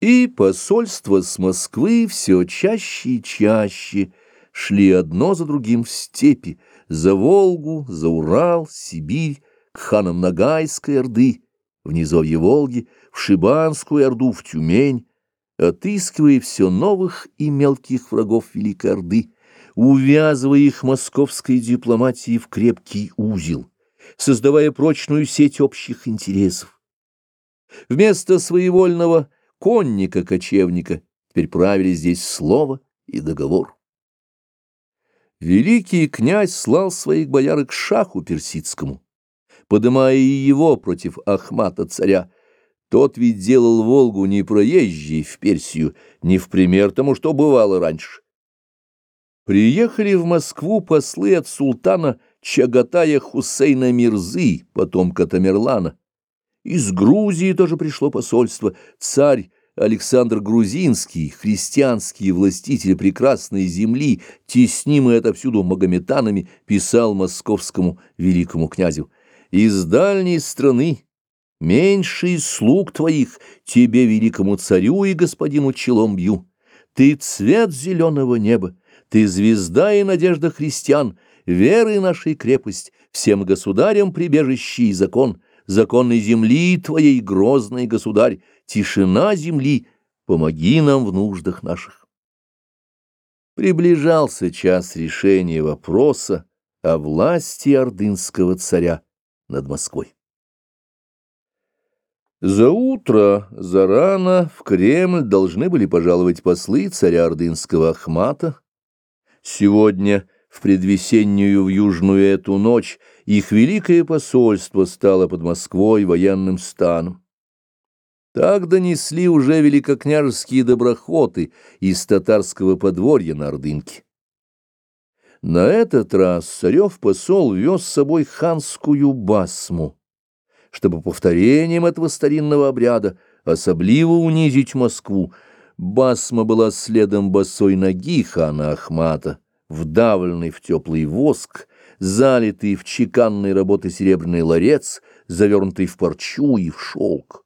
И посольства с Москвы все чаще и чаще шли одно за другим в степи, за Волгу, за Урал, Сибирь, к ханам Ногайской Орды, в низовье Волги, в Шибанскую Орду, в Тюмень, отыскивая все новых и мелких врагов Великой Орды, увязывая их московской дипломатией в крепкий узел, создавая прочную сеть общих интересов. Вместо своевольного конника-кочевника теперь правили здесь слово и договор. Великий князь слал своих бояр к шаху персидскому, подымая его против Ахмата царя. Тот ведь делал Волгу не проезжей в Персию, не в пример тому, что бывало раньше. Приехали в Москву послы от султана Чагатая Хусейна Мирзы, потомка Тамерлана. Из Грузии тоже пришло посольство. Царь Александр Грузинский, христианский властитель прекрасной земли, теснимый отовсюду магометанами, писал московскому великому князю «Из дальней страны, меньший слуг твоих, тебе, великому царю и господину челом бью. Ты цвет зеленого неба, ты звезда и надежда христиан, веры нашей крепость, всем государям прибежище и закон, законной земли твоей, грозный государь, тишина земли, помоги нам в нуждах наших. Приближался час решения вопроса о власти ордынского царя над Москвой. За утро, зарано, в Кремль должны были пожаловать послы царя ордынского Ахмата, Сегодня, в предвесеннюю в южную эту ночь, их великое посольство стало под Москвой военным станом. Так донесли уже великокняжеские доброхоты из татарского подворья на Ордынке. На этот раз царев посол вез с собой ханскую басму, чтобы повторением этого старинного обряда особливо унизить Москву, Басма была следом босой ноги хана Ахмата, вдавленный в теплый воск, залитый в чеканной работы серебряный ларец, завернутый в парчу и в шелк.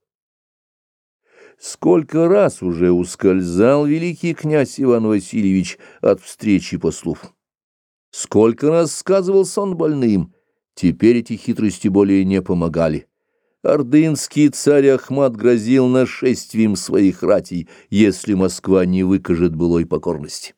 Сколько раз уже ускользал великий князь Иван Васильевич от встречи послов. Сколько раз сказывался он больным, теперь эти хитрости более не помогали. Ордынский царь Ахмат грозил нашествием своих ратей, если Москва не выкажет былой покорности.